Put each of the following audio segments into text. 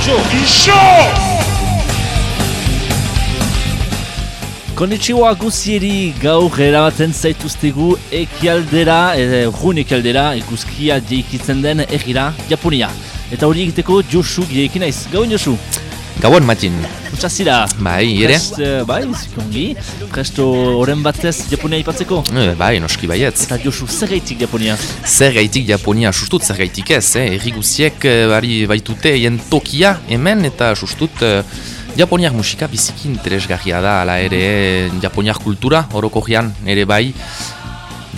Isho! Isho! Konnichiwa guzieri gaur erabaten zaituztegu ekialdera, e, jun ekialdera, eguzkia jeikitzen den egira Japonia. Eta hori egiteko Josu girekin naiz. Gauin Josu? Gauan matin. Utsazira. Bai, ere? Prest, eh, bai, zikongi. Presto oren batez Japonia ipatzeko. Eh, bai, noski baietz. Eta Josu, zer gaitik Japonia? Zer gaitik Japonia, sustut zer gaitik ez, eh? Erri guziek eh, bari baitute jen tokia hemen eta sustut eh, Japoniak musika biziki interesgarria da, ala ere Japoniak kultura orokorrian ere bai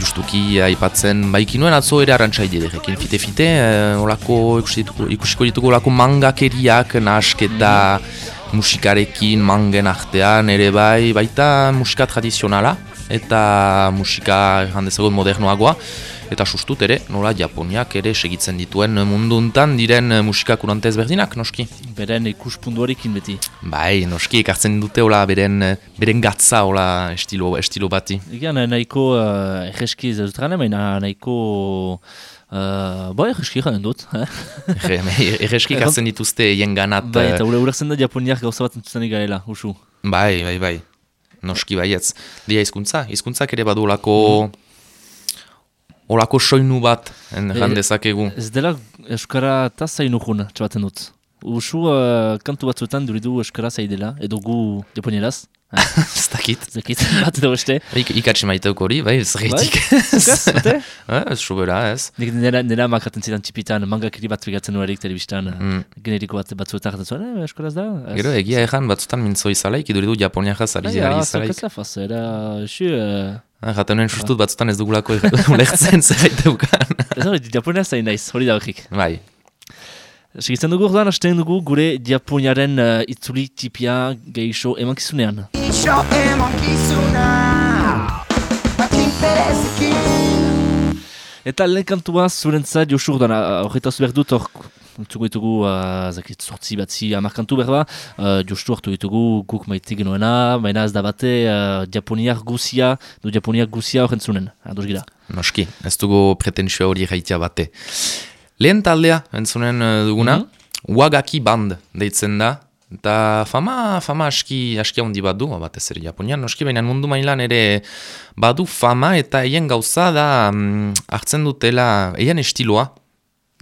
justuki aipatzen baikinuen atzo ere arantxa iderekin fite-fite, eh, olako ikusiko, ditugu olako mangakeriak, nahasketa musikarekin, mangen artean ere bai, baita musika tradizionala eta musika handezagot modernoagoa eta sustut ere, nola Japoniak ere segitzen dituen mundu untan diren eh, musika kurantez berdinak, noski. Beren ikuspundu horrekin beti. Bai, noski, ekartzen dute hola beren, eh, beren gatza hola estilo, estilo bati. Egan, nahiko uh, egeski ez dut gana, baina nahiko... Uh, bai, egeski garen dut. eh? Erreski ekartzen dituzte hien ganat. Bai, eh, eta ure ulertzen da Japoniak gauza bat entzutenik garela, usu. Bai, bai, bai. Noski baietz. Dia hizkuntza, hizkuntzak ere badu olako... Olako soinu bat, en, jan dezakegu. Ez dela Euskara eta zainu jun, txabaten dut. Usu uh, kantu batzuetan duridu Euskara zaidela, edo gu Japonieraz. Ez dakit. Zekit, bat edo beste. Ik, ikatxe maiteuk hori, bai, ez gaitik. Zukaz? Eh, Ez sobera, ez. Nik nera, nera makaten zidan txipitan, mangakiri bat begatzen nuerik telebistan, mm. generiko bat batzuetan jaten zuen, eh, Euskaraz da? Ez. Gero, egia egan batzutan mintzo izalaik, iduridu Japoniak ari Ah, ari ja, izalaik. zukaz la faz, era, xu, Jaten nuen sustut batzutan ez dugulako ulertzen zerbait deukan. ez hori, Japonia zain naiz, hori da horrik. Bai, Segitzen dugu ordan, hasten dugu gure Japoniaren uh, itzuli tipia geixo emankizunean. Isho emankizuna Eta lehen kantua zurentzat Josu ordan, horretaz behar dut hor, entzuko ditugu, uh, zakit, sortzi batzi amar kantu behar ba, uh, Josu hartu ditugu guk maite genuena, baina ez da bate uh, Japoniak guzia, du Japoniak guzia hor entzunen, ados gira. noski, ez dugu pretensio hori jaitia bate. Lehen taldea, entzunen eh, duguna, Wagaki Band deitzen da, eta fama, fama aski, aski handi badu, batez ere Japonian, noski baina mundu mailan ere badu fama eta eien gauza da mm, hartzen dutela eien estiloa,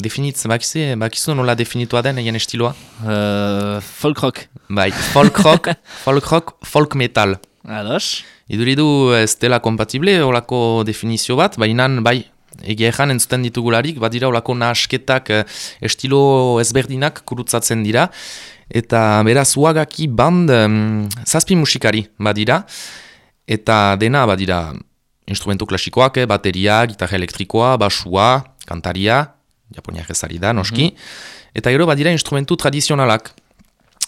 Definitz, bakizu, bakizu nola definitua den eien estiloa? Uh, folk rock, Bai, folk rock, folk rock, folk metal. ados? Iduridu ez dela kompatible olako definizio bat, baina bai, egia ezan entzuten ditugularik, badira olako nahasketak eh, estilo ezberdinak kurutzatzen dira, eta beraz uagaki band um, zazpi musikari badira, eta dena badira instrumentu klasikoak, eh, bateria, gitarra elektrikoa, basua, kantaria, japoniak ezari da, noski, eta gero badira instrumentu tradizionalak.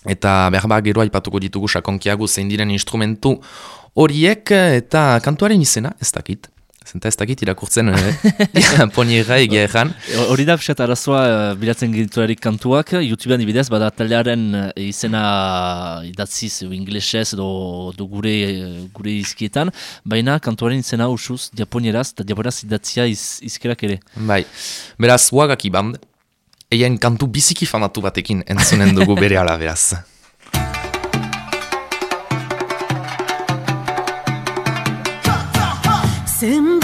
Eta behar ba gero aipatuko ditugu sakonkiago zein diren instrumentu horiek eta kantuaren izena ez dakit. Zenta ez dakit irakurtzen eh? Japoniera egia ezan. Hori da pixat arazoa uh, bilatzen gintuarik kantuak, YouTubean ibidez, bada taldearen uh, izena idatziz, inglesez edo, edo gure, gure izkietan, baina kantuaren izena usuz japonieraz, eta japonieraz idatzia iz, izkerak ere. Bai, beraz, wagaki band, eien kantu biziki famatu batekin entzunen dugu bere ala beraz. Kızım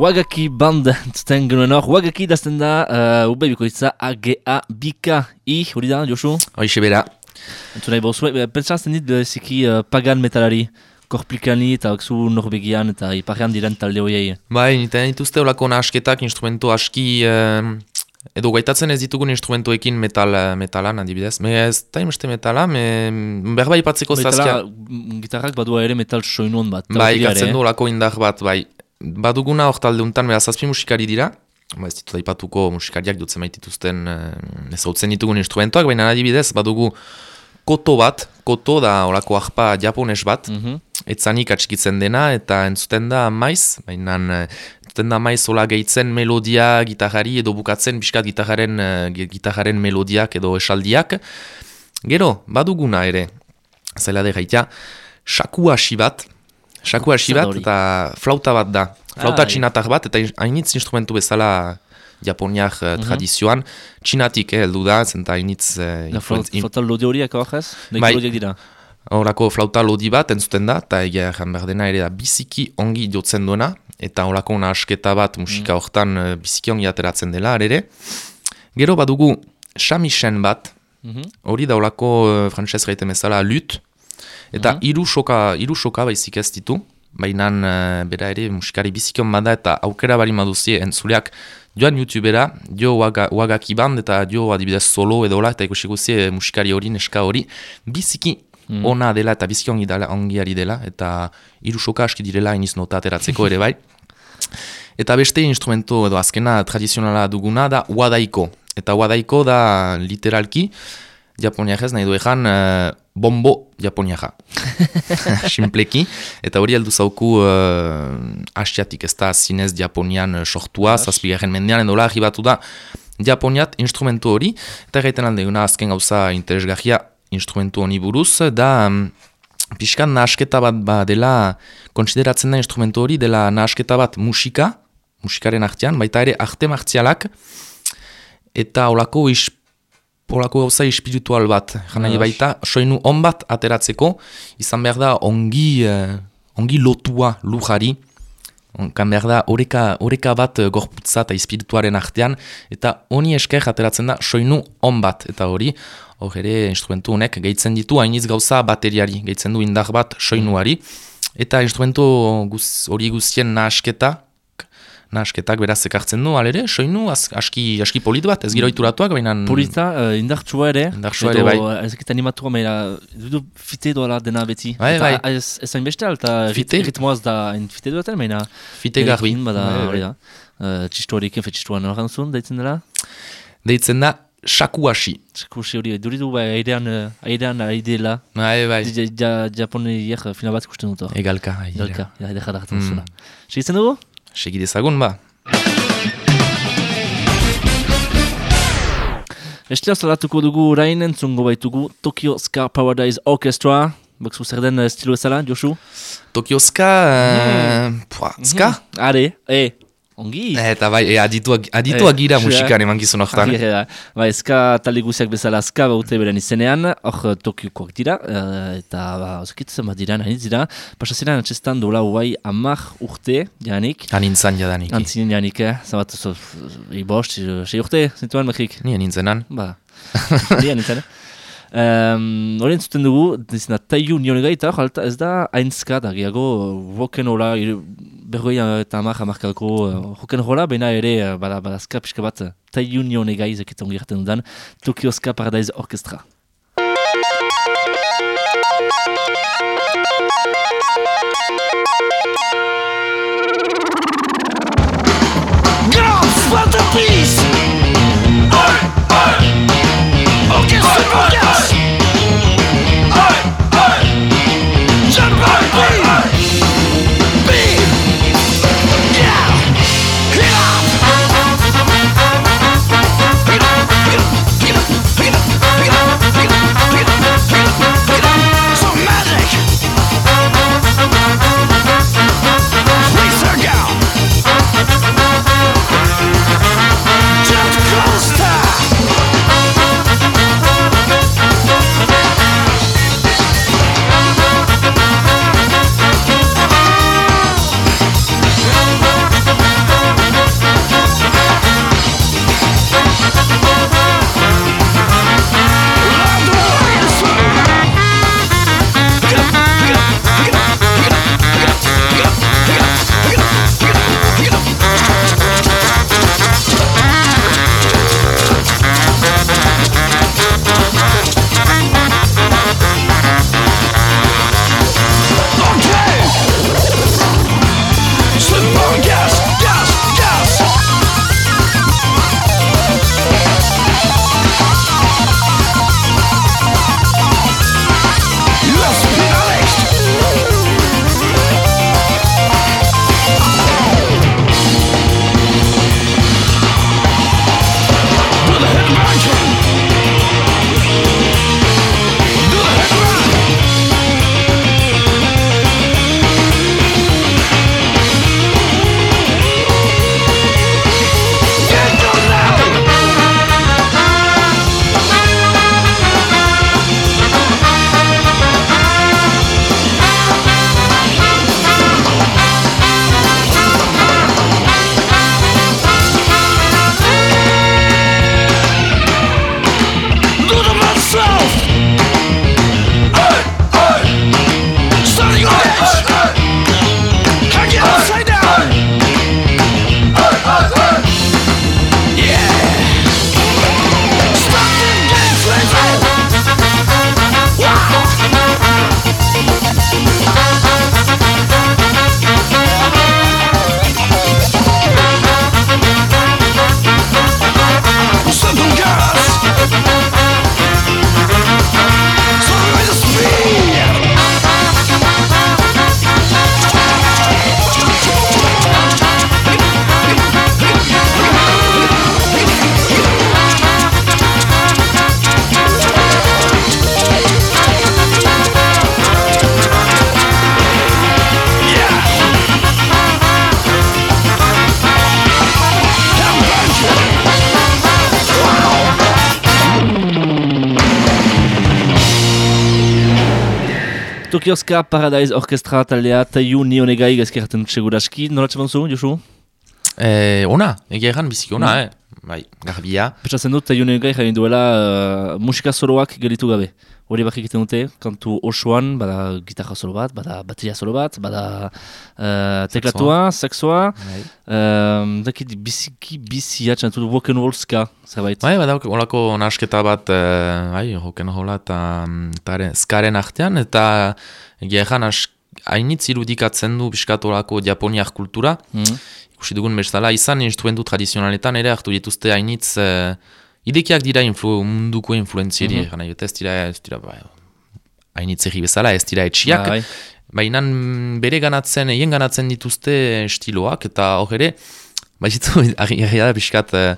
Wagaki band entzuten genuen hor, Wagaki dazten da, uh, ube bikoitza AGA bika i, hori da, Josu? Hoixe bera. Entzun nahi bozue, pentsazten dit beziki uh, pagan metalari, korplikani eta zu norbegian eta iparrean diren talde hoiei. Bai, niten dituzte olako nahasketak instrumento aski... eh, edo gaitatzen ez ditugun instrumentoekin metal, eh, metalan adibidez. Me ez da imeste metala, me berba ipatzeko zazkia. Metala, gitarrak badua ere metal soinuon bat. Bai, eh? du olako indar bat, bai. Baduguna hor talde untan, bera zazpi musikari dira, ba ez ditut aipatuko musikariak dutzen maitituzten ezautzen ditugun instrumentoak, baina adibidez badugu koto bat, koto da olako ahpa japones bat, Mhm. etzanik atxikitzen dena, eta entzuten da maiz, baina eh, entzuten da maiz ola gehitzen melodia gitarrari edo bukatzen pixkat gitarraren, eh, gi- gitarraren melodiak edo esaldiak. Gero, baduguna ere, zaila de gaitia, shaku hasi bat, shaku hasi bat eta flauta bat da. Flauta Ah, txinatar bat, eta in- hainitz instrumentu bezala japoniak eh, tradizioan, txinatik eh, heldu da, zenta hainitz... eh, Da influenz- in- lode horiak hor ez? Bai. Dira. Horako flauta lodi bat entzuten da, eta egia erran behar dena ere da biziki ongi jotzen duena, eta horako asketa bat musika hortan eh, biziki ongi ateratzen dela, ere. Gero badugu shamisen bat, Mhm. hori da horako uh, frantzez gaiten bezala lut, eta hiru soka, hiru soka baizik ez ditu, baina uh, bera ere musikari biziki on bada eta aukera bari maduzie entzuleak. Joan youtubera, jo waga, wagaki band eta jo adibidez solo edo eta ikusiko zie musikari hori, neska hori, biziki ona dela eta biziki ongi, dela, ongi ari dela, eta hiru soka aski direla iniz nota ateratzeko ere bai. Eta beste instrumento edo azkena tradizionala duguna da wadaiko. Eta wadaiko da literalki, japoniak ez nahi du ezan, eh, bombo japoniaka. Simpleki. Eta hori heldu zauku uh, asiatik ez da zinez japonian eh, sortua, zazpigarren mendean edo lagi batu da japoniat instrumentu hori. Eta gaiten aldeguna azken gauza interesgarria instrumentu honi buruz, da mm, pixkan nahasketa bat ba dela, konsideratzen da instrumentu hori dela nahasketa bat musika, musikaren artean, baita ere arte martzialak, eta olako is, olako gauza espiritual bat, jana Ah, baita, soinu on bat ateratzeko, izan behar da ongi, eh, ongi lotua lujari, Onkan behar da, oreka, oreka bat eh, gorputza eta espirituaren artean, eta honi esker ateratzen da soinu on bat, eta hori, hor ere instrumentu honek gehitzen ditu hainitz gauza bateriari, gehitzen du indar bat soinuari, eta instrumentu guz, hori guztien nahasketa, nahasketak beraz ekartzen du, alere, soinu az, aski, aski polit bat, ez giro ituratuak, baina... Polita, uh, indartsua ere. Indartsua ere, bai. Edo, Ez ekit animatua, maila, du fite doala dena beti. Bai, Eta bai. Ez, ez hain beste, Fite. ritmoaz da hain fite duetan, maina. Fite garbi. Bada, Bai, bai. hori da. Uh, txistu horiken, fe txistuan horan zuen, daitzen dela. Deitzen da, shakuashi. Kursi hori, duri du, bai, airean, airean aidela. Bai, bai. Ja, ja, final bat ikusten dut. Egalka. bai, Galka, ja, edera dartzen Mm. zula. Segitzen dugu? Segi dezagun, ba. Estia salatuko dugu orain entzungo baitugu Tokyo Ska Paradise Orchestra. Bakzu zer den eh, estilo ezala, Josu? Tokyo ska, mm. pua, ska? Are, e, ongi. Eta bai, e, adituak, adituak Eh, gira xea. musikan eman gizun hortan. Agirre da. Ba, eska talde guziak bezala ska baute beren izenean, hor Tokiokoak dira, eh, eta ba, osakitzen bat dira, nahi dira. Pasazeran atxestan dola huai amak urte, janik. Hanintzan jadanik. Antzinen janik, eh? Zabat, zo, i bost, i- sei urte, zintuan, mekik? Ni anintzenan. Ba, hori nintzen, eh? Um, hori entzuten dugu, dizena taiu nion gaita, jalta ez da haintzka da, gehiago roken hola, berroi eta amak amarkako roken hola, baina ere, eh, bada, bada ska pixka bat, taiu nion egai zeketan gerten dudan, Tokyo Ska Paradise Orchestra. Girls want a piece. Tokiozka Paradise Orkestra taldea Taiu Nionegai gezkerraten seguraski. Nola txeman zu, Josu? E, ona, egia erran biziki ona, eh? Bai, garbia. Petsatzen dut Taiu Nionegai jain duela uh, musika soloak gelitu gabe. Hori bakik egiten dute, kantu osoan, bada gitarra solo bat, bada bateria solo bat, bada uh, teklatua, Bai. um, dakit biziki bizi atxan dut rock and roll zerbait. Bai, bada, olako nasketa bat, eh, bai, roken hola eta mm, skaren artean, eta as- hainitz irudikatzen du piskat olako japoniak kultura, Mhm. ikusi dugun bezala, izan instrumentu tradizionaletan ere hartu dituzte hainitz eh, idekiak dira influ, munduko influenzieri, mm Mhm. ez dira, ez dira, bai, hainitz erri bezala, ez dira etxiak, Bai. Baina bere ganatzen, hien ganatzen dituzte estiloak, eta hor ere, baizitu, argia da pixkat, eh,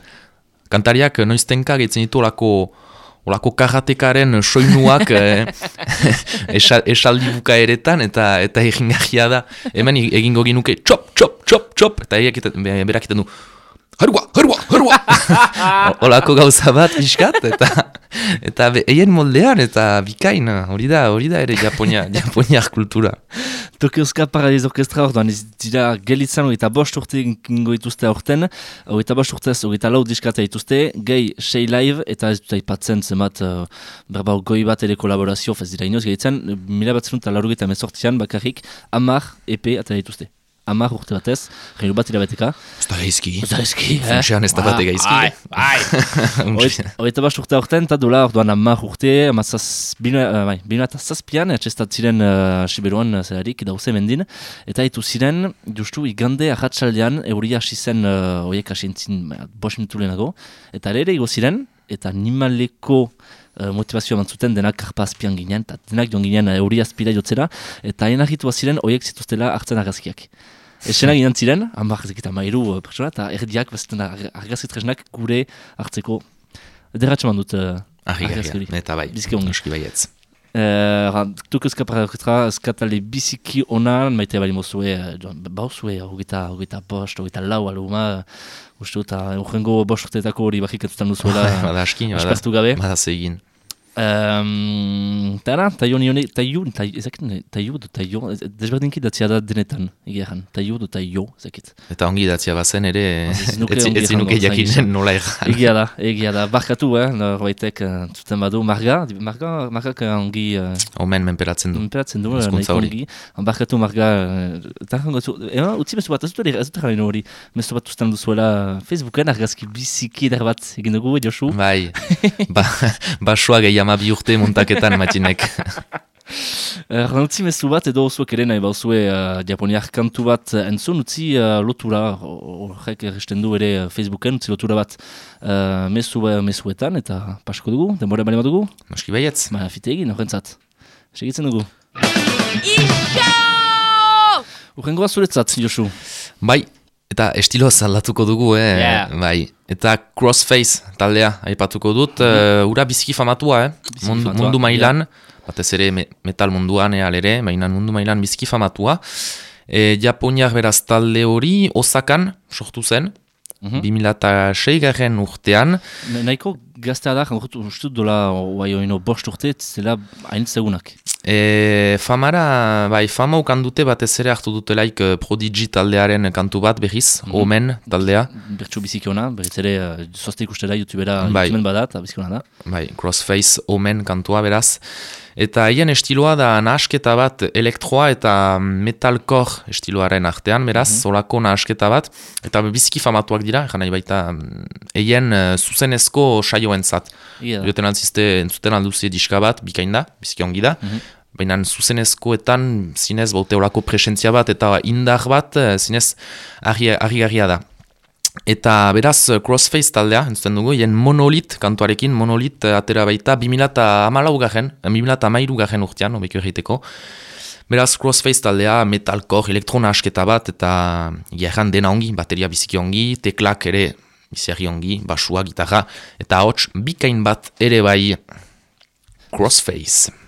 kantariak noiztenka gehitzen ditu olako, olako karatekaren soinuak eh, esa- esaldi bukaeretan, eta eta egingarria da, hemen egingo ginuke, txop, txop, txop, txop, eta berak iten du, harua, harua, harua! Olako gauza bat pixkat, eta eta eien moldean, eta bikain, hori da, hori da ere Japonia, Japoniak kultura. Tokiozka Paradise Orkestra orduan ez dira gelitzen hogeita bost urte ingo dituzte aurten, hogeita bost urtez hogeita lau diskata dituzte, gehi sei live eta ez dut aipatzen zenbat uh, berba goi bat ere kolaborazio, ez dira inoz gehitzen, mila bat zenut alarugeita mezortzian bakarrik, amar EP atera dituzte. Amar urte batez, reilu bat hilabeteka. Ez da gaizki. Ez da eski, eh? Funtsean ez da bate gaizki. Bai, bai. Hogeita bost urte aurten, eta dola orduan amar urte, amazaz, bina, uh, bai, bina eta zazpian, atxestat ziren uh, Siberuan uh, zelarik, dauze mendin, eta itu ziren, justu igande ahatsaldean, euria hasi zen, uh, oiek hasi entzin, ba, bost minutu lehenago, eta ere igo ziren, eta animaleko uh, motivazioa mantzuten denak karpazpian ginen, eta denak joan ginen euri azpira jotzera, eta haien ahitua ziren, oiek zituztela hartzen argazkiak. Esena ginen ziren, hamar eta mairu uh, pertsona, eta erdiak bazten argazki tresnak gure hartzeko. Derratxe mandut uh. Argigarria, eta bai, Biziki ongi. noski baietz. Tuk euskapara orkestra, eskatale biziki ona, maite bali mozue, bauzue, hogeita, hogeita bost, hogeita lau aluma, uste dut, uh, urrengo bost urteetako hori bakik entzutan duzuela, Bada askin, bada. aspertu gabe. Bada zegin. Um, Tara, taio nione, taio, taio, ezakit, taio, do taio, ez- desberdinki datzia da denetan, egeran, taio do taio, ezakit. Eta ongi datzia bazen ere, Ez nuke ez ongi ez nuke esango, jakinen nola erran. Egia da, egia da, barkatu, eh, norbaitek uh, zuten badu, marga, di- marga, margak uh, ongi, uh, Omen menperatzen du. Imperatzen du, nahiko ongi. Barkatu marga, eh, eta jango zu, ema, utzi mezu bat, ez dut ez dut jarri hori, mezu bat usten duzuela Facebooken argazki biziki eder bat egin dugu, eh, Josu. Bai, ba, basoa gehi ama bi urte montaketan matinek. Erran utzi mezu bat edo zuek ere nahi bauzue uh, japoniak kantu bat eh, entzun, utzi uh, lotura, horrek erresten du ere eh, Facebooken, utzi lotura bat uh, mezu, mezuetan, eta pasko dugu, denbora bali dugu, Noski baietz. ma fite egin horrentzat. Segitzen dugu. Urrengoa zuretzat, Josu. Bai, eta estilo aldatuko dugu, eh? Yeah. Bai. Eta Crossface taldea aipatuko dut, uh, ura biziki famatua, eh? Biziki Mundu, famatua, mundu mailan, batez ere me, metal munduan eal ere, baina mundu mailan biziki famatua. E, Japoniak beraz talde hori Osakan sortu zen, Mhm. 2006 garen urtean, Na- Nahiko gaztea da, jangotu uste dut dola oai oino bost urte, zela hain zegunak. E, famara, bai, fama ukan dute batez ere hartu dutelaik eh, Prodigy taldearen kantu bat berriz, Mhm. Omen taldea, Bertsu biziki ona, berriz ere, uh, zoazte ikustela youtubera, Bai. youtuben bada, eta biziki ona da. bai, Crossface Omen kantua beraz. Eta haien estiloa da nahasketa bat elektroa eta metalcore estiloaren artean, beraz, Mhm. solako nahasketa bat, eta biziki famatuak dira, egan nahi baita, mm, eien uh, zuzenezko saioentzat. Da. Joten altzizte entzuten alduzie diska bat, bikain da, biziki ongi da. Mhm. Baina zuzenezkoetan zinez baute olako presentzia bat eta indar bat eh, zinez argi-garria da. Eta beraz Crossface taldea, entzuten dugu, hien monolit kantuarekin, monolit eh, atera baita 2008 garen, 2008 garen urtean, obekio egiteko. Beraz Crossface taldea metalcore, elektrona asketa bat, eta gerran dena ongi, bateria biziki ongi, teklak ere bizarri ongi, basua, gitarra, eta hots bikain bat ere bai Crossface.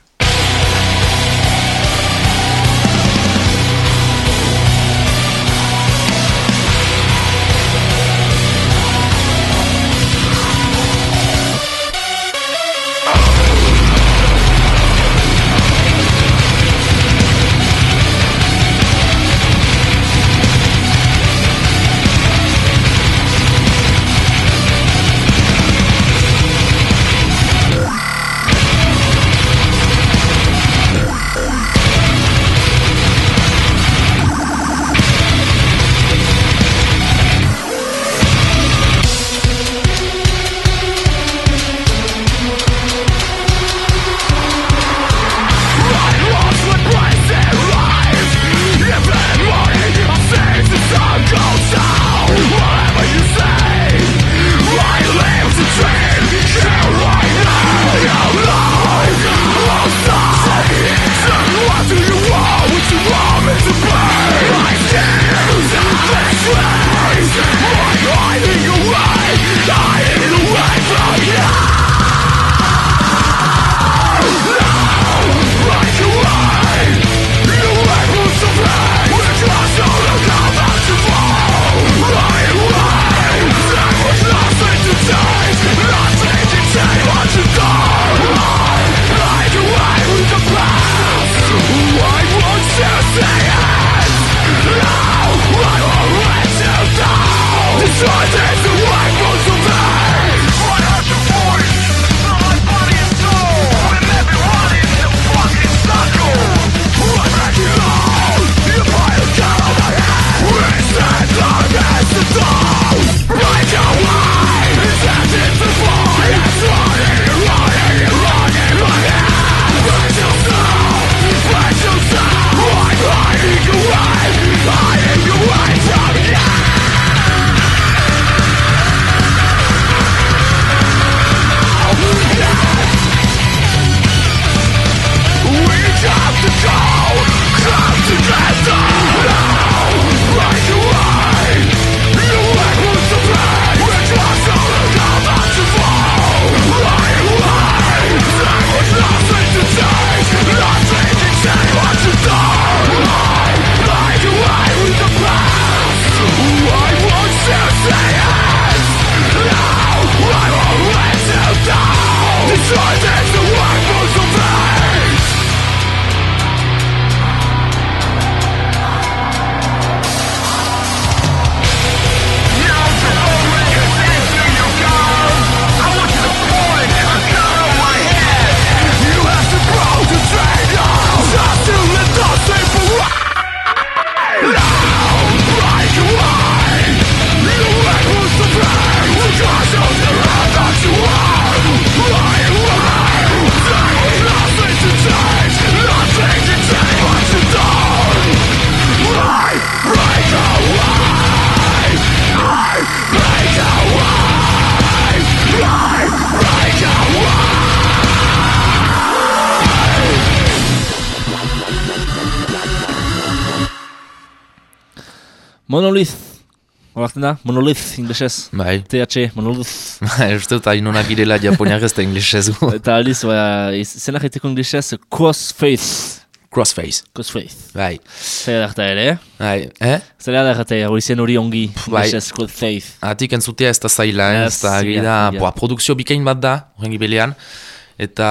Horten da? Monolith, inglesez. Bai, TH, monolith. ez dut hainonak girela japoniak ez da inglesez. Eta aldiz, ba, zena jaiteko inglesez, crossfaith. Crossface, Crossfaith. bai. Zera da ere, eh? Bai, eh? Zera da jate, hori zen hori ongi, Bai. inglesez, crossfaith. Atik entzutea ez da zaila, eh? Ez, da ja. boa, produkzio bikain bat da, horrengi belean, eta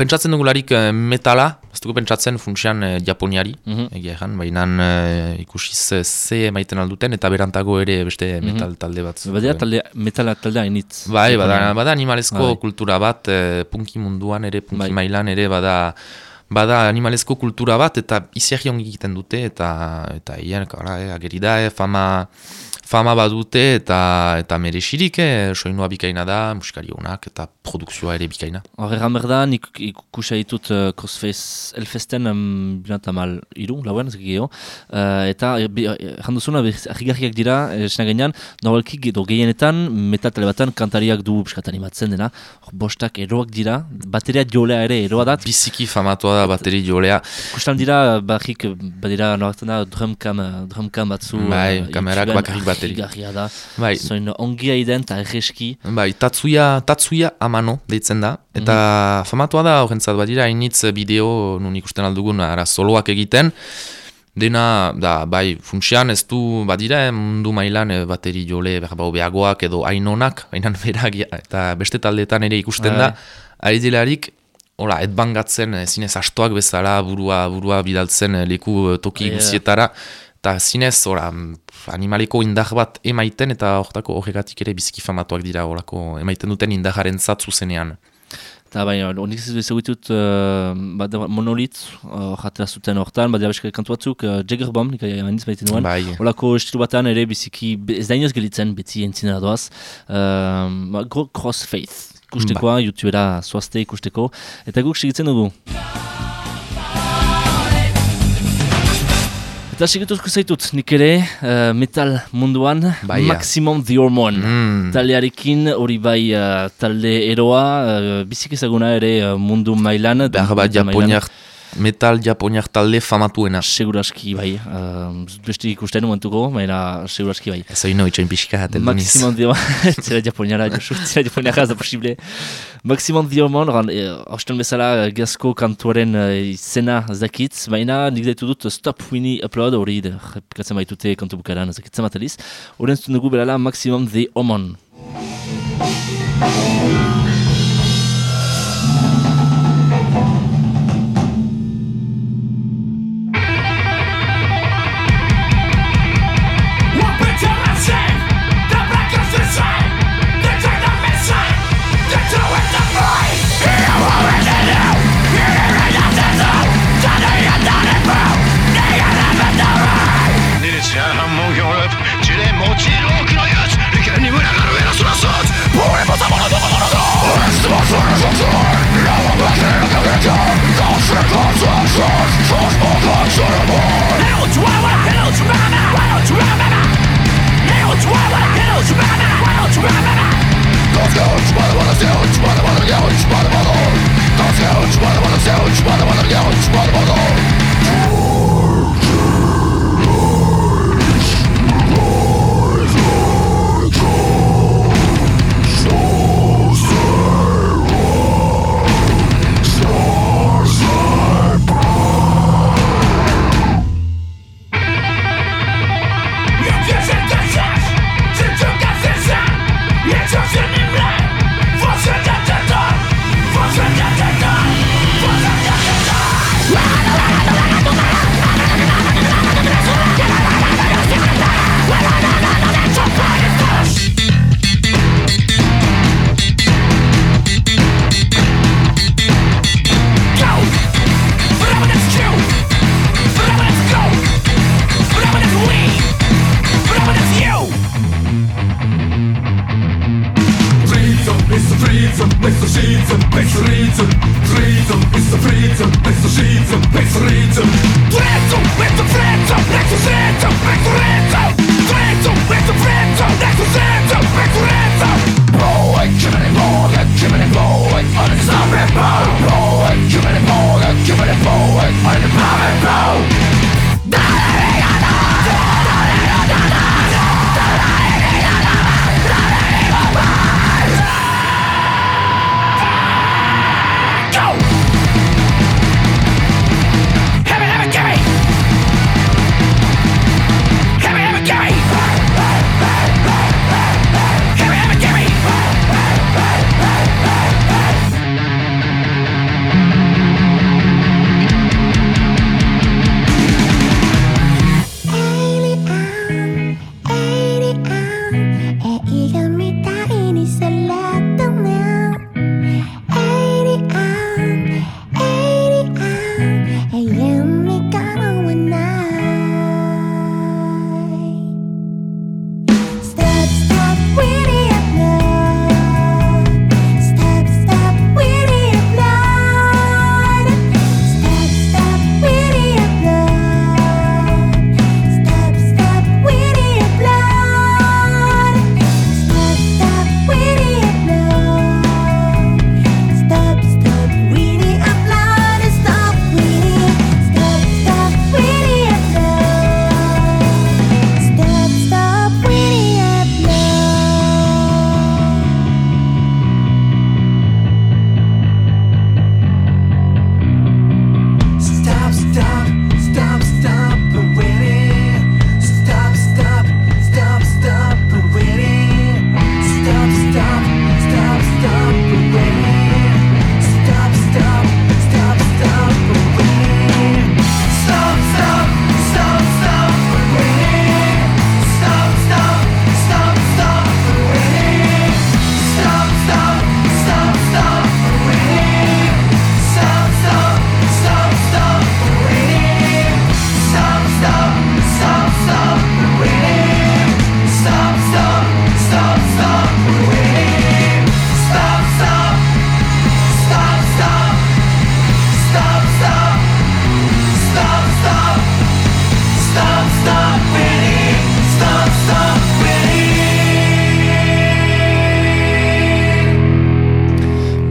pentsatzen dugularik eh, metala, ez dugu pentsatzen funtsian eh, japoniari, Mhm. egia egan, baina eh, ikusiz ze emaiten alduten, eta berantago ere beste metal talde bat. Badea talde, metala taldea initz. Bai, bada, bada animalezko Bai. kultura bat, punki munduan ere, punki Bai. mailan ere, bada, bada animalezko kultura bat, eta iziarri ongi egiten dute, eta, eta hien, kara, eh, ageri da, eh, fama, fama badute, eta, eta meresirik, eh, soinua bikaina da, musikari honak, eta produkzioa ere bikaina. Hor erran behar da, nik ikusa ditut uh, Crossface Elfesten um, bilanta mal iru, lauen, ez gehiago. Uh, eta erran duzuna, argigarriak dira, esna gainean, normalki edo gehienetan, metatale batan kantariak du piskat animatzen dena, bostak eroak dira, bateria jolea ere eroa dat, Biziki famatua da bateri jolea, kustan dira, barrik, badira, nortzen da, drumcam, drumcam batzu. Bai, uh, kamerak bakarrik bateri. argigarria da, bai, zoin ongia iden eta erreski, Bai, Tatsuya, Tatsuya Amano deitzen da, eta famatua da horrentzat badira hainitz bideo nun ikusten aldugun ara soloak egiten, dena, da, bai, funtsian ez du badira eh, mundu mailan eh, bateri jole berbau beagoak edo ainonak, ainan berak, ja, eta beste taldeetan ere ikusten da, ari dilarik, Hola, et bangatzen, eh, zinez astoak bezala, burua, burua bidaltzen eh, leku eh, toki Ja. guzietara, eta zinez, mm, animaleko indar bat emaiten, eta hortako horregatik ere biziki famatuak dira, horako emaiten duten indaharen zatzu zenean. Eta baina, honik ez ezagutut uh, monolit, uh, jatera zuten hortan, badira beskari kantu batzuk, uh, Jagger Bomb, nik hainiz baiten nuen. Bai, Olako estilu batean ere biziki, ez da inoz gelitzen, beti entzinera doaz. Uh, ba, crossfaith, ikustekoa, Bai. YouTubera zoazte ikusteko. Eta guk segitzen dugu. Eta segituzko zaitut, nik ere, uh, metal munduan, Bai, ja. Maximum The Hormone. Mm. Taldearekin hori bai uh, talde eroa, uh, bizik ezaguna ere uh, mundu mailan. behar bat mundu mailan. japoniak, metal japoniak talde famatuena. Seguraski bai, uh, beste ikusten momentuko, baina seguraski bai. Ez hori itxoin pixka, elduniz. Maximum Diamond, zera japoniara, Josu, zera japoniara ez da posible. Maximum Diamond, oran, eh, haustan bezala eh, gazko kantuaren eh, izena ez dakit, baina nik daitu dut Stop Winnie Upload, hori de, repikatzen baitute kantu bukaran ez dakit zamataliz. Horren zuten dugu berala Maximum The Omon. Up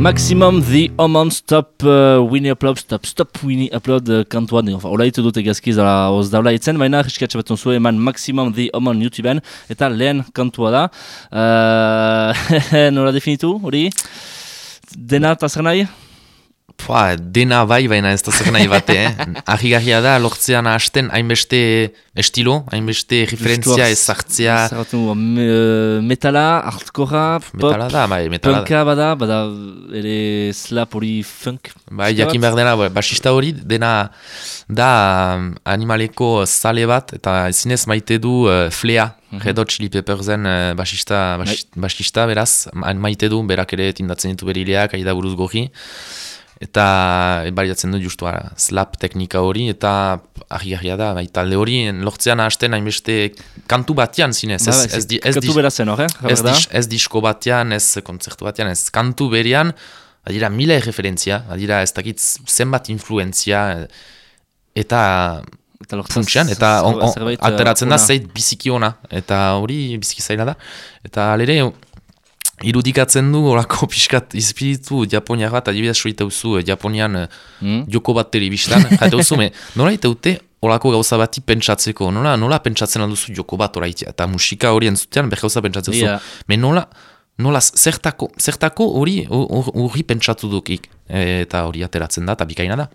Maximum The Omen Stop uh, Winnie Upload Stop Stop Winnie Upload uh, kantuan enfin, Ola ditu dute gazkiz ala oz daula etzen Baina riskatxe bat onzu eman Maximum The Omen YouTubeen Eta lehen kantua da uh, Nola definitu hori Dena eta zer nahi? Pua, dena bai, baina ez da zer nahi bate, eh? Ahigarria da, lortzean hasten hainbeste estilo, hainbeste referentzia ezartzea. Zerratu, me, metala, hardcora, pop, Metala da, bai, metala da. punka bada, bada ere slap hori funk. Bai, jakin behar dena, bai, basista hori dena da um, animaleko zale bat, eta zinez maite du uh, Flea, Red Hot Chili Peppersen uh, basista, bas, basista, beraz, ma- maite du, berak ere tindatzen ditu berileak, aida buruz goji, eta e, baliatzen du justu ara, slap teknika hori, eta ahi da, bai, talde hori, lortzean hasten hainbeste kantu batean zinez, Ba, ez, bai, ez, di- ez, katu di- bera zen hor, eh? ez, dis, ez disko batean, ez kontzertu batean, ez kantu berian, badira mila referentzia, badira ez dakit zenbat influenzia, eta Eta funtsian, eta on, on, zerbait, eh, ateratzen da zeit biziki ona, eta hori biziki zaila da. Eta alere, irudikatzen du olako pixkat izpiritu Japoniak bat, adibidez soite duzu eh, Japonian eh, Hmm? joko bat telebistan, jate duzu, me, nola ite dute olako gauza bati pentsatzeko, nola, nola pentsatzen alduzu joko bat oraitia, eta musika hori entzutean ber gauza pentsatzen duzu, Ia. me nola, nola zertako, zertako hori hor- hori pentsatu dukik, e, eta hori ateratzen da, eta bikaina da.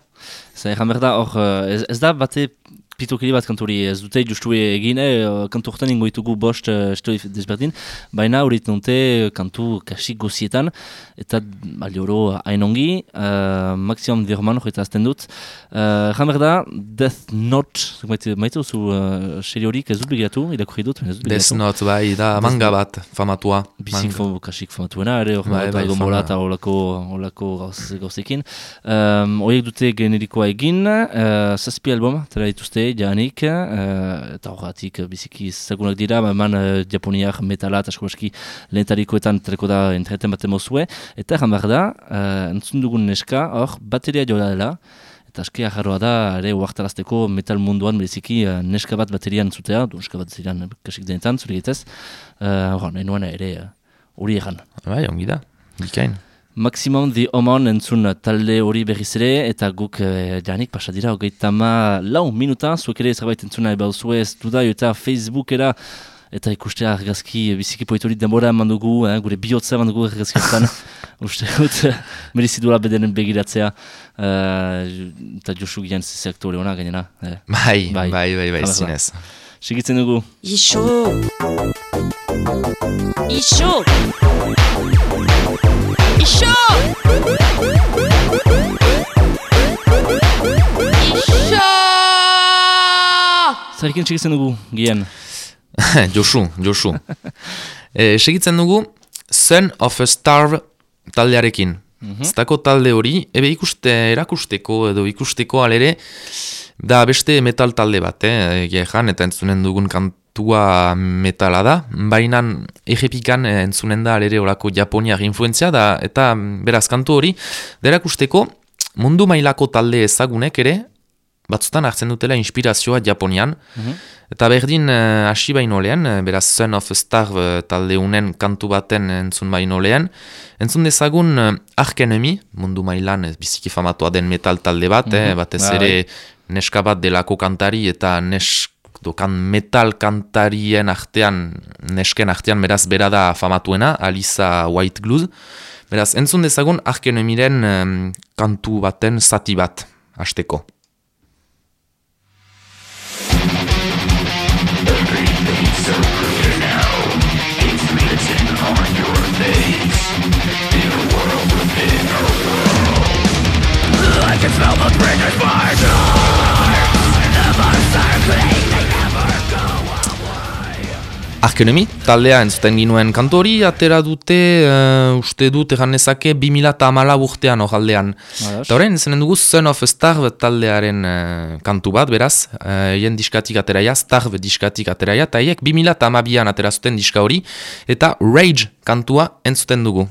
Zer, behar da, hor, eh, ez, ez da bate pitukiri bat kanturi, ez dute justu egin, eh, kantu hortan ingo ditugu bost uh, estoi desberdin, baina horit nonte kantu kasik gozietan, eta aldi oro hain ongi, uh, Maximum Dirman hori azten dut. Uh, behar da, Death Note, maite, maite duzu uh, serie horik ez dut begiratu, irakurri dut, ez dut Death. Note, bai, da manga bat, famatua. Fo, kasik famatuena, ere, hor Bai, bai, fama. eta holako, holako gauz, gauzekin. Um, Horiek dute generikoa egin, uh, zazpi album, tera dituzte, janik, uh, eta horretik uh, biziki zagunak dira, eman uh, japoniak metala eta asko aski lehentarikoetan tereko da entreten bat emozue, eta behar da, uh, entzun dugun neska, hor, bateria jola dela, eta aski ajarroa da, ere, uartarazteko metal munduan bereziki uh, neska bat baterian zutea, du neska bat ziren kasik denetan, zure getez, uh, hor, nahi ere, uh, hori egan. Bai, ongi da, bikain. Maximum The Oman entzun talde hori berriz ere, eta guk eh, janik pasa dira, hogeita ma lau minuta, zuek ere zerbait entzuna eba ez dudaio eta Facebookera, eta ikustea argazki eh, biziki poitorit denbora eman dugu, eh, gure bihotza eman dugu argazkietan, uste dut, eh, merizidula bedenen begiratzea, eh, eta Josu gian sektore hona gainena. Eh. Bai, Bai. bai, bai, bai, zinez. Segitzen dugu. 一緒 Еще! Еще! Zarekin txigitzen dugu, gien. Josu, Josu. Eh, segitzen dugu, Son of a Star taldearekin. Mm -hmm. Zdako talde hori, ebe ikuste erakusteko edo ikusteko alere, da beste metal talde bat, eh, gehan, eta entzunen dugun kantu kantua metala da, baina egepikan eh, entzunen da alere orako Japoniak influenzia da, eta mm, beraz kantu hori, da erakusteko mundu mailako talde ezagunek ere, batzutan hartzen dutela inspirazioa Japonian, Eta berdin eh, hasi baino lehen, eh, beraz Son of Starve eh, talde unen kantu baten entzun baino lehen, entzun dezagun uh, Ark Enemy, mundu mailan biziki famatua den metal talde bat, eh, batez Bai, ere neska bat delako kantari eta nes, dokan metal kantarien artean, nesken artean beraz bera da famatuena, Alisa White Glues. Beraz, entzun dezagun Ark Enemyren em, kantu baten zati bat, hasteko. Arkenemi, taldea entzuten ginuen kantori, atera dute, uh, uste dut egan nezake, 2008 urtean horaldean. Eta horrein, zenen dugu Son of Starve taldearen eh, kantu bat, beraz, uh, hien diskatik ateraia, Starve diskatik ateraia, eta haiek 2008an atera zuten diska hori, eta Rage kantua entzuten dugu.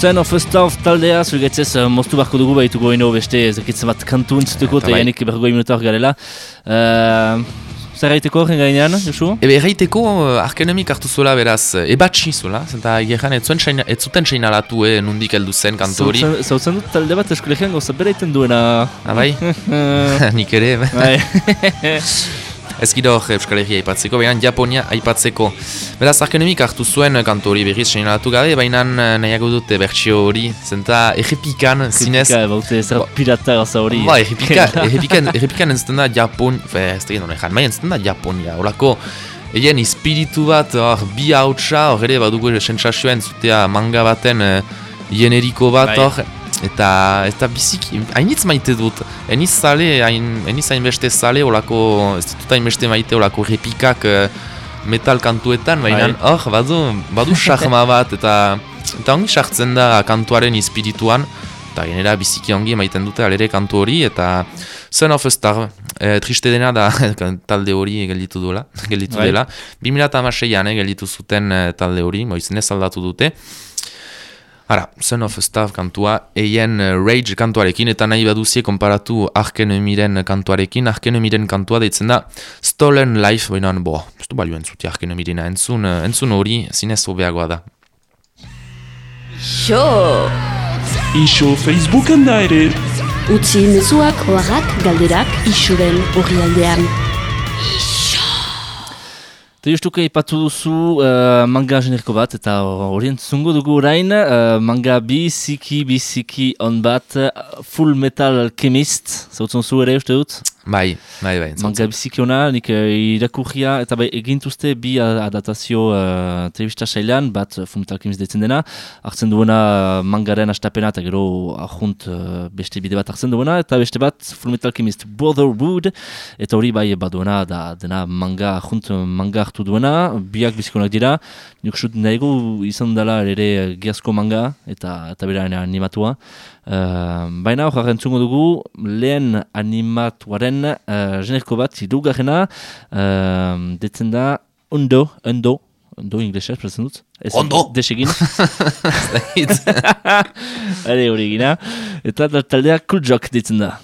Son of Starve taldea, zurgaitzez, uh, moztu barko dugu baituko ino beste ezakitzen bat kantu entzutuko, Eta eta bai. janik bergoi minutar garela. Uh, zer gaiteko horren gainean, Josu? Ebe erraiteko uh, arkenemik hartu zuela beraz, ebatxi zuela, zenta egeran ez, seina- ez zuten seinalatu eh, nundik heldu zen kantu hori. Zautzen- dut talde bat eskolegian gauza bera iten duena. Ah, bai? Nik ere, bai. ez gira hor Euskal Herria aipatzeko, baina Japonia aipatzeko. Beraz, arkenemik hartu zuen eh, kantu hori berriz seinalatu gabe, baina eh, nahiago dute bertsio hori, zenta errepikan zinez, Kritika, baute zer pirata gauza hori. Ba, errepika, errepikan, errepikan entzuten da Japon, fe, ez da gero jan, bai entzuten da Japonia, horako, Egen espiritu bat, hor, bi hautsa, hor ere badugu sentsazioa entzutea manga baten uh, generiko bat, Bai. Eta eta biziki, hainitz maite dut, eniz zale, hain, eniz hainbeste zale, olako, ez ditut hainbeste maite, olako repikak eh, metal kantuetan, baina Bai. hor, badu, badu sahma bat, eta eta ongi sartzen da kantuaren espirituan, eta genera biziki ongi maiten dute alere kantu hori, eta Son of a Star, e, triste dena da talde hori gelditu duela, gelditu Bai. dela. 2006an eh, gelditu zuten eh, talde hori, moizenez aldatu dute. Ara, Son of a Star kantua, eien eh, Rage kantuarekin, eta nahi baduzie konparatu Arken Emiren kantuarekin, Arken Emiren kantua deitzen da Stolen Life, baina, bo, ez du balio entzuti Arken Emirena, entzun, eh, entzun hori zinez hobeagoa da. Xo! Iso Facebooken da ere. Utzi mezuak, oharrak, galderak, isuren orrialdean. Eta justuke ipatu duzu uh, manga generiko bat, eta horien zungo dugu orain, uh, manga biziki biziki on bat, uh, Full Metal Alchemist, zautzen zu ere uste dut? Bai, bai, bai. Manga biziki ona, nik uh, irakurria, eta bai egintuzte bi adaptazio uh, telebista sailan, bat Metal Alchemist deitzen dena, hartzen duena mangaren astapena, eta gero ahunt uh, beste bide bat hartzen duena, eta beste bat Alchemist Brotherhood, eta hori bai baduena da dena manga ahunt manga hartu duena, biak bizikonak dira, nik sut nahigo izan dela ere eh, giazko manga, eta, eta bera animatua. Uh, baina hor entzungo dugu lehen animatuaren uh, generiko bat hirugarrena uh, detzen da Ondo, Ondo, Ondo inglesez, prezen dut? Ez, Ondo! Desegin. Hale hori egina. Eta taldea Cool Jock ditzen da.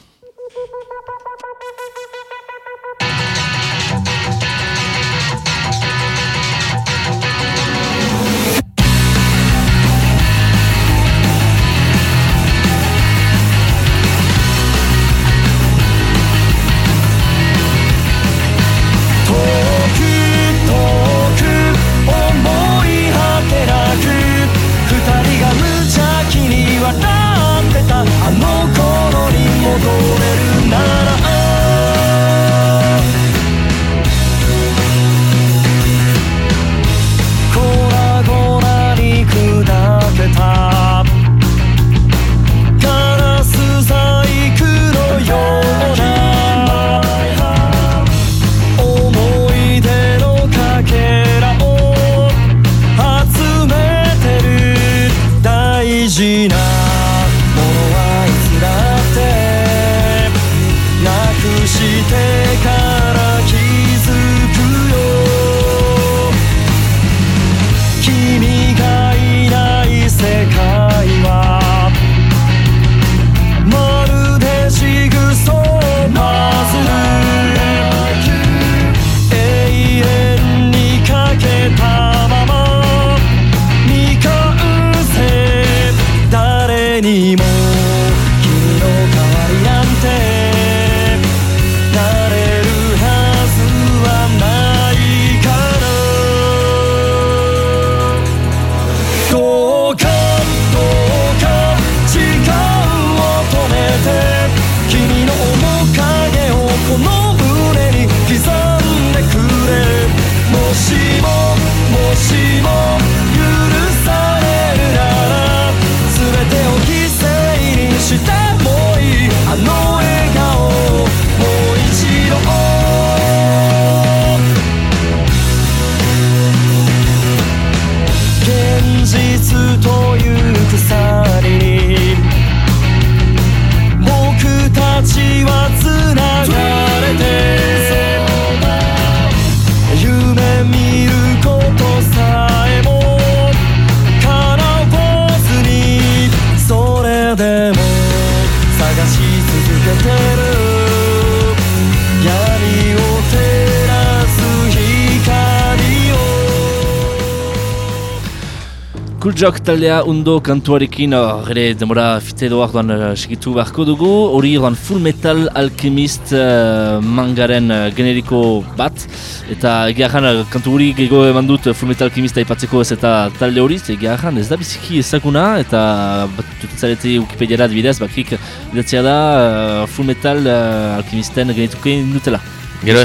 Jock taldea undo kantuarekin ere demora fitedo arduan uh, segitu beharko dugu. Hori orduan Full Metal Alchemist uh, mangaren uh, generiko bat. Eta egia jan uh, kantu hori gehiago eman dut uh, Full Metal Alchemist aipatzeko ez eta talde hori. Egia jan ez da biziki ezaguna eta bat tutzarete Wikipediara adibidez bakrik idatzea da uh, Full Metal uh, Alchemisten generituko dutela Gero,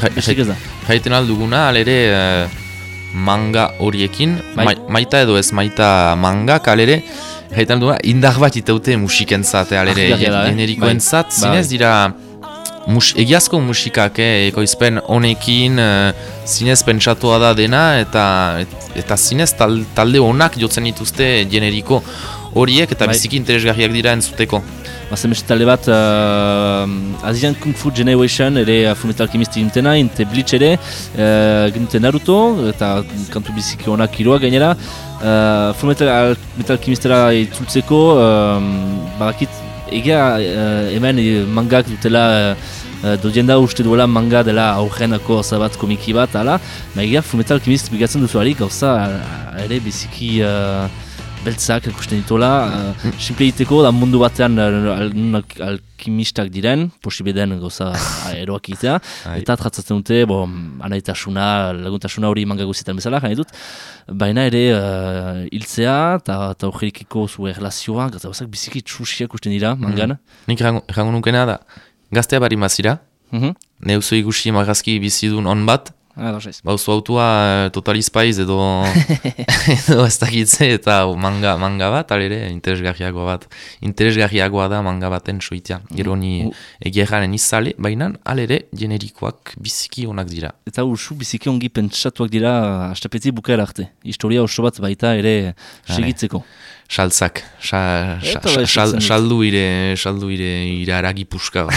jaiten alduguna, alere eh, manga horiekin, Bai. mai- maita edo ez maita manga, kalere, jaiten alduguna, indar bat itaute musikentzat, alere, Argigarria da, eh? generikoentzat, Bai. zinez dira, mus, egiazko musikak, eh, ekoizpen honekin, eh, zinez pentsatua da dena, eta et- eta zinez tal, talde honak jotzen dituzte generiko horiek, eta Bai. biziki interesgarriak dira entzuteko. Bazen beste talde bat uh, Asian Kung Fu Generation ere uh, Fullmetal Alchemist gintena, inte Bleach ere uh, ginte Naruto eta kantu biziki onak hiroa gainera uh, Fullmetal Al- Metal Alchemistera itzultzeko um, badakit egia uh, hemen eh, mangak dutela uh, dodienda uste duela manga dela aurrenako zabat komiki bat ala, ma egia Fullmetal Alchemist bigatzen duzuarik gauza uh, ere biziki uh, beltzak ikusten ditola, uh, simple egiteko da mundu batean al, al, alkimistak diren, posibe den gauza uh, eroak egitea, eta tratzatzen dute, bo, anaitasuna, laguntasuna hori manga guztietan bezala, jane dut, baina ere uh, hiltzea eta horrekiko zuen relazioa, gauza gauzak biziki txusiak ikusten dira, mangan. Nik errango errango nukena da, gaztea bari mazira, Mhm. neuzo ikusi marrazki bizidun on bat, Da, saiz. Bauzu autua Total Spice edo edo ez dakitze eta manga, manga bat, alere, interesgarriagoa bat. Interesgarriagoa da manga baten soitea. Gero ni Mm. egiarraren izale, baina alere generikoak biziki onak dira. Eta usu biziki ongi pentsatuak dira astapetzi bukaera arte. Historia oso bat baita ere segitzeko. Saltzak, sa, sa, sa, sal- saldu ire, saldu ire, ire aragi puska.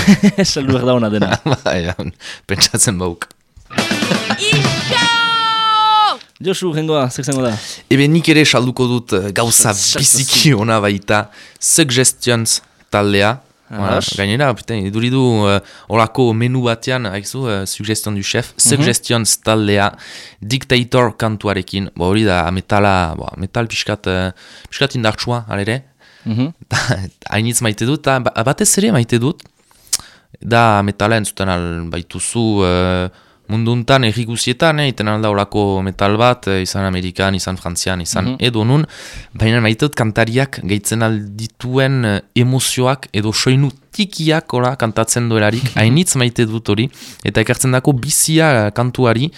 Saldu behar da hona dena. Pentsatzen bauk. Josu, rengoa, zer zango da? Ebe nik ere salduko dut eh, gauza biziki ona baita. Suggestions taldea. Voilà, gainera, putain, iduridu uh, olako menu batean, haizu, uh, suggestion du chef, Mhm. suggestions taldea, dictator kantuarekin, bo hori da, metala, bo, metal pixkat, uh, pixkat indartsua, alere, Mhm. hainitz maite dut, eta ba- batez ere maite dut, da metala entzuten al baituzu uh, munduntan erri guzietan, eh, iten alda olako metal bat, eh, izan Amerikan, izan Frantzian, izan Mhm. edo nun, baina maite dut kantariak gehitzen aldituen eh, emozioak edo soinu tikiak ola kantatzen duelarik, hainitz maite dut hori, eta ekartzen dako bizia eh, kantuari,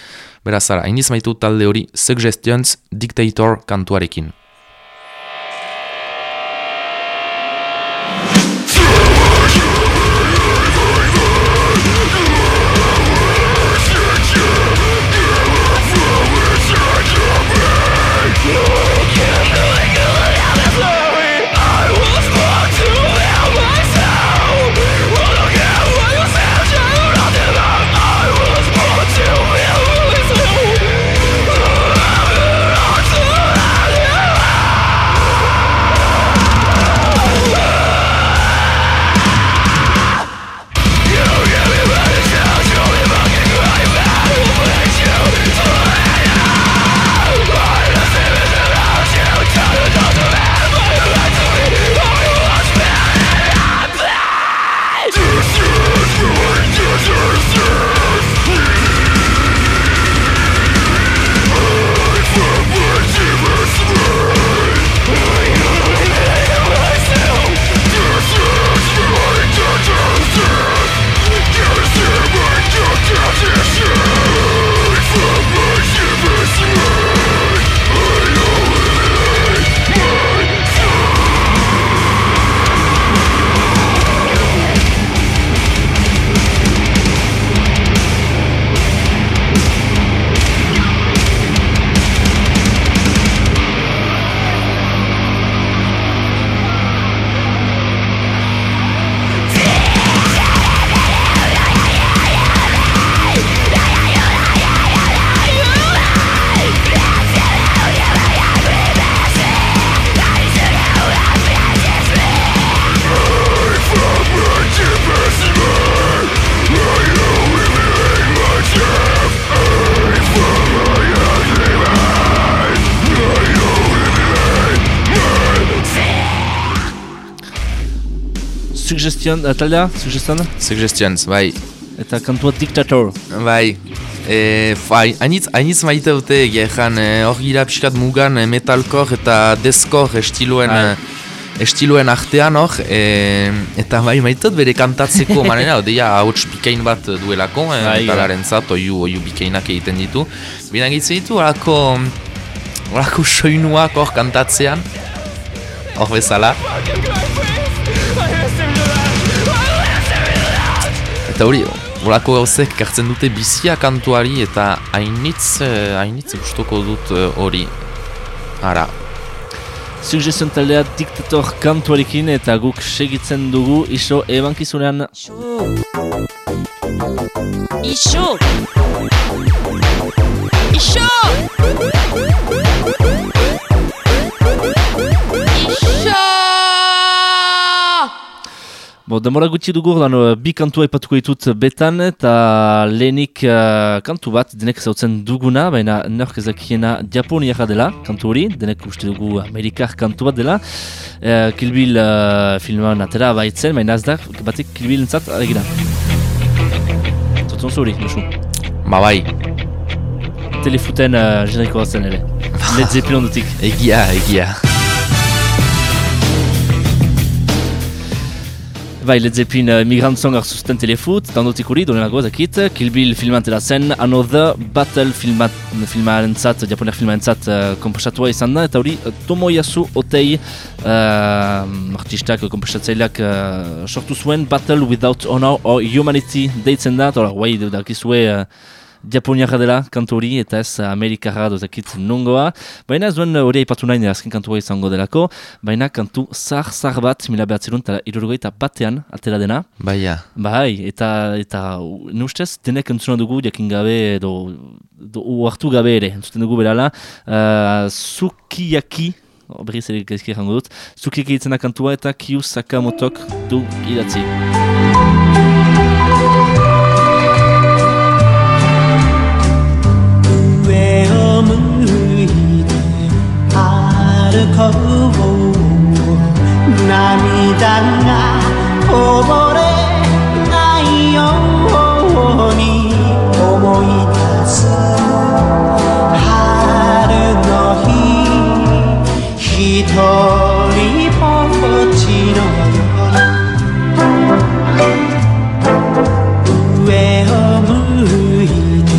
beraz ara, hainitz maite dut talde hori, Suggestions Dictator kantuarekin. Suggestion, uh, taldea, suggestion, Suggestions, bai. eta kantua Dictator. Bai, e, bai, hainitz, hainitz maite dute egia ezan, e, hor gira pixkat mugan e, metalkor eta deskor estiloen, Bai. e, estiloen artean hor, e, eta bai maitot bere kantatzeko manera, odeia hauts bikain bat duelako, e, metalaren zat, oiu, oiu bikainak egiten ditu. Bina gitzen ditu, horako, horako soinuak hor kantatzean, hor bezala. Eta hori, horako gauzek kartzen dute bizia kantuari eta hainitz, eh, hainitz gustoko dut eh, hori. Ara, Suggestion taldea Dictator kantuarekin eta guk segitzen dugu iso ebankizunean. Isho Isho Isho Bo, demora gutxi dugu, lan, uh, bi kantua ipatuko ditut betan, eta lehenik uh, kantu bat, denek zautzen duguna, baina nork ezakiena Japoniara dela, kantu hori, denek uste dugu Amerikar kantu bat dela. Uh, Kilbil uh, filman atera baitzen, baina ez da, batek Kilbil entzat, aregira. Zotzen zuri, duzu. ba bai, Telefuten uh, generikoa zen ere. Led Zeppelin dutik. egia, egia. Bai, Led Zeppelin uh, Migrant Song arzuzten telefut, dandotik hori, donenago ezakit, Kill Bill filmantela zen, Another Battle filmat, filmaren zat, japoner filmaren zat, uh, komposatua izan da, eta hori Tomoyasu Otei uh, artistak, komposatzaileak uh, sortu zuen Battle Without Honor or Humanity deitzen da, eta guai, dakizue uh, Japoniara dela kantu hori eta ez Amerikara dozakit nongoa. Baina ez duen hori aipatu nahi azken kantua izango delako, baina kantu zar-zar bat mila behatzerun eta irurogeita batean atera dena. Baia, Bai, eta, eta ne ustez, denek entzuna dugu jakin gabe edo, edo uartu gabe ere, entzuten dugu berala. Uh, sukiyaki, oh, berriz ere gaizki jango dut, Sukiyaki ditzen kantua eta Kyu Sakamotok du idatzi.「歩こう」「涙がこぼれないように思い出す」「春の日ひとりぼっちの夜」上を向いて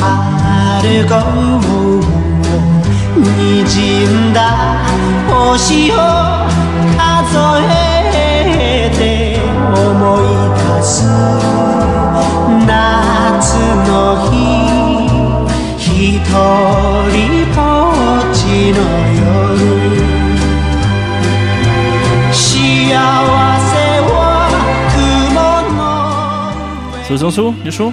歩こう滲んだ星を数えて思い出す夏の日ひとりぼっちの夜。幸せは雲の上。Zuzen zu, Josu?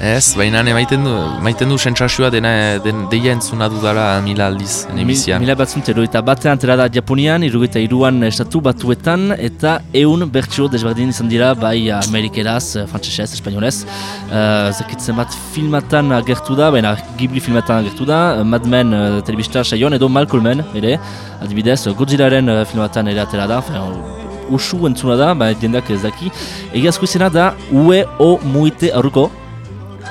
Ez, baina maiten du, maiten du sentsazioa dena, den, deia entzuna dudala mila aldiz, nebizian. Mila batzun eta batean tera da Japonian, irugaita iruan estatu batuetan, eta eun bertso desberdin izan dira, bai Amerikeraz, eh, frantsesez, espainolez. Uh, Zakitzen bat filmatan agertu da, baina Ghibli filmatan agertu da, Mad Men uh, telebista saion edo Malcolmen, ere, adibidez, Godzillaren uh, filmatan ere atera da, fin, usu entzuna da, ba, jendak ez daki. Egiazko izena da, ue o muite aruko,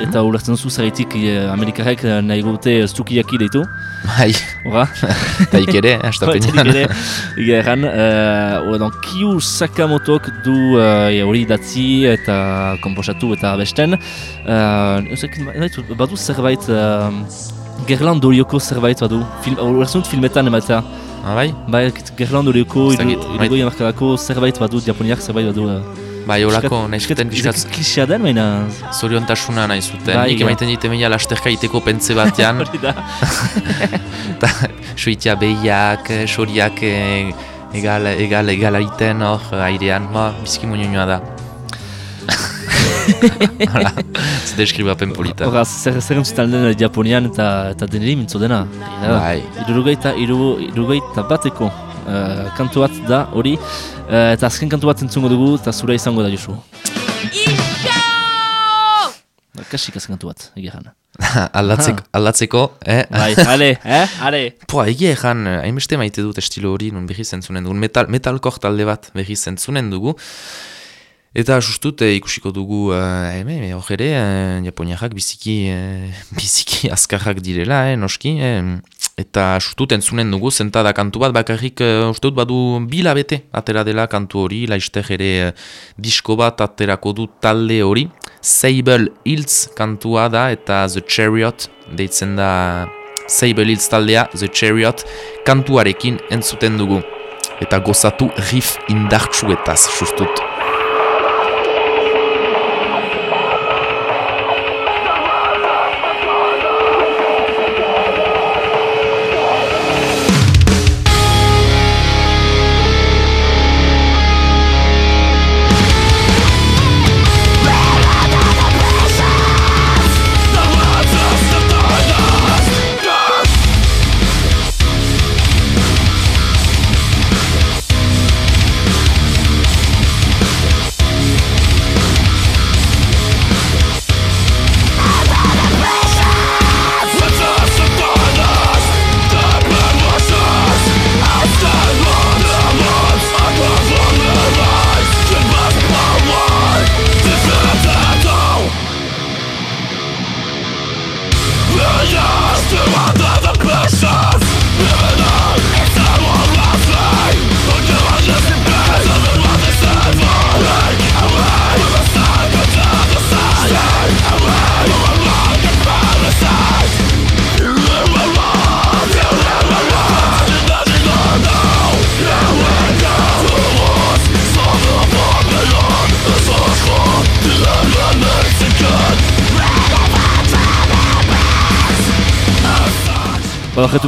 eta ulertzen zu zeraitik eh, Amerikarek eh, nahi gute sukiyaki deitu, Bai, Hora? eta ere, astapenean. ere, egia erran, uh, donc, Kyu Sakamotok du uh, hori idatzi eta komposatu eta abesten. Uh, badu zerbait, uh, Gerland Orioko zerbait badu, film, ulertzen dut filmetan ematea. Ah, bai? Bai, Gerland Orioko, Ez dakit, bai. irugoi amarkadako zerbait badu, Japoniak zerbait badu. Uh, Bai, holako, nahi zuten pixkat Klisea den, baina... zoriontasuna nahi zuten. Bai, Nik emaiten dite meia lasterka iteko pentze batean, Hori da. eta suitia behiak, eh, soriak eh, egal, egal, egal aiten hor airean, ba, bizki moñoñoa da. Hala, ez deskribapen polita. Horaz, zer, zer den Japonian eta, eta deneri mintzo dena. Bai. Irurogeita, iru, irurogeita bateko uh, kantu bat da hori. Uh, eta azken kantu bat entzungo dugu eta zure izango da Josu. Isho Kasik azken kantu bat, egia jana. aldatzeko, aldatzeko eh? Bai, ale, eh? Ale. Poa, egia egan, eh, hainbeste maite dut estilo hori, nun berriz entzunen dugu, metal, metalkor talde bat berriz entzunen dugu. Eta sustut eh, ikusiko dugu, eh, hemen, hor ere, eh, japoniarrak biziki, eh, biziki azkarrak direla, eh, noski. Eh, eta sustut entzunen dugu, zentada kantu bat, bakarrik, eh, uste dut badu bila bete atera dela kantu hori, laizter ere eh, disko bat aterako du talde hori. Sable Hills kantua da, eta The Chariot, deitzen da Sable Hills taldea, The Chariot, kantuarekin entzuten dugu. Eta gozatu riff indartsuetaz, sustut.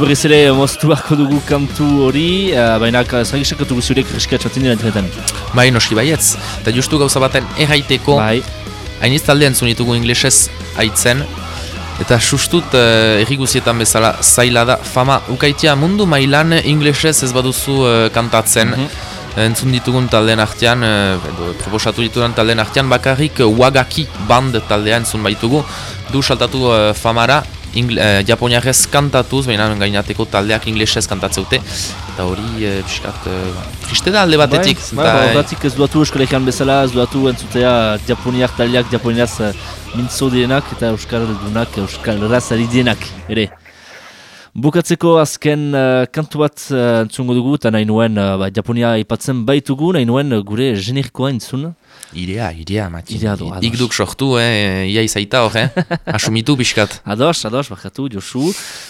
Horretu berriz ere moztu beharko dugu kantu hori, uh, baina zagisakatu guziurek riskatxatzen dira entretan. Bai, noski baietz. Eta justu gauza baten erraiteko, Bai, hainiz taldean zunitugu inglesez aitzen, eta sustut uh, erri guzietan bezala zaila da fama ukaitia mundu mailan inglesez ez baduzu eh, kantatzen. Entzun ditugun taldeen artean, eh, edo proposatu ditugun taldeen artean, bakarrik eh, Wagaki band taldea entzun baitugu, du saltatu eh, famara, Ingl eh, japoniarrez kantatuz, baina gainateko taldeak inglesez kantatzeute, eta hori eh, piskat, eh, triste da alde batetik. Bai, bai, ez duatu eskolegian bezala, ez duatu entzutea japoniak taldeak japoniaz uh, mintzo direnak eta euskal dunak, euskal razari dienak, ere. Bukatzeko azken uh, kantu bat uh, entzungo dugu eta nahi nuen uh, ba, Japonia ipatzen baitugu, nahi nuen gure generikoa entzun. Irea, irea, Mati. Irea du, ados. Ik duk sortu, eh, ia izaita hor, eh? Asumitu piskat. Ados, ados, bakatu, Josu.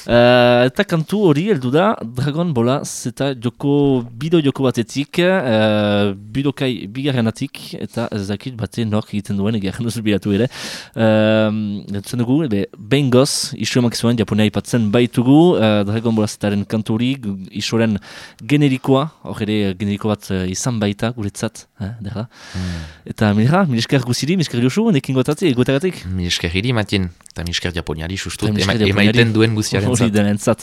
Uh, eta kantu hori heldu da Dragon Balla zeta joko, bido joko batetik, uh, bidokai bigarrenatik, eta ez dakit bate nork egiten duen, egeran duzu bilatu ere. Uh, Entzun dugu, ebe, behin goz, iso emak zuen Japonia ipatzen baitugu, uh, Dragon Balla zetaren kantu hori, gu- isoren generikoa, hor ere generiko bat uh, izan baita, guretzat, eh, derra. Eta mira, milesker guziri, milesker Josu, nekin gotatik, gotagatik. Milesker hiri, Matien, eta milesker japoniari sustut, ema, emaiten duen guztiaren Hori zat. denentzat.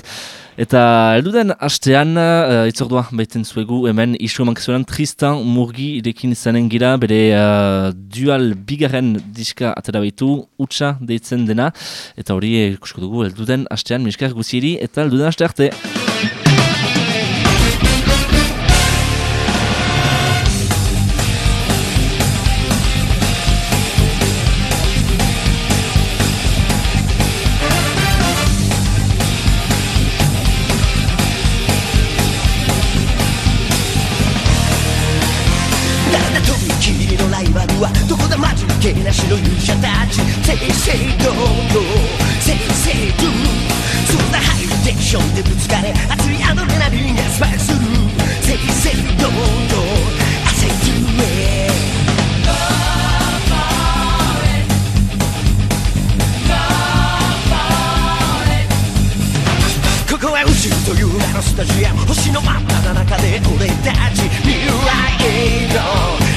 Eta elduden hastean, uh, itzordua baiten zuegu hemen iso emankizuelan Tristan Murgi irekin izanen gira, bere uh, dual bigarren diska atera baitu, utxa deitzen dena, eta hori eh, ikusko dugu elduden hastean, miskar guzieri, eta elduden haste arte. はどこだ待ち受けなしの勇者たち正々堂々正々堂そんなハイテンションでぶつかれ熱いアドレナリンがスパイする正々堂々汗ゆえここは宇宙という名のスタジアム星の真っ只中で俺たち未来への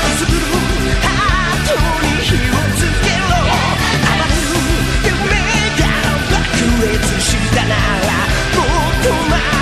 したならもっと前。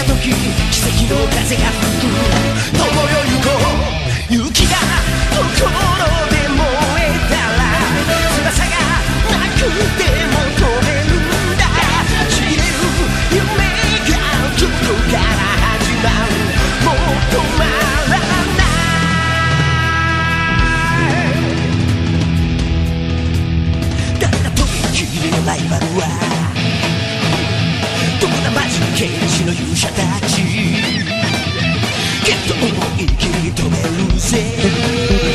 た時奇跡の風が吹く友よ行こう雪が心で燃えたら翼がなくても飛べるんだ散れる夢がどこから始まるもう止まらない誰だときのライバルはどこだマジックちの勇者たち。きっと思い切り止めるぜ。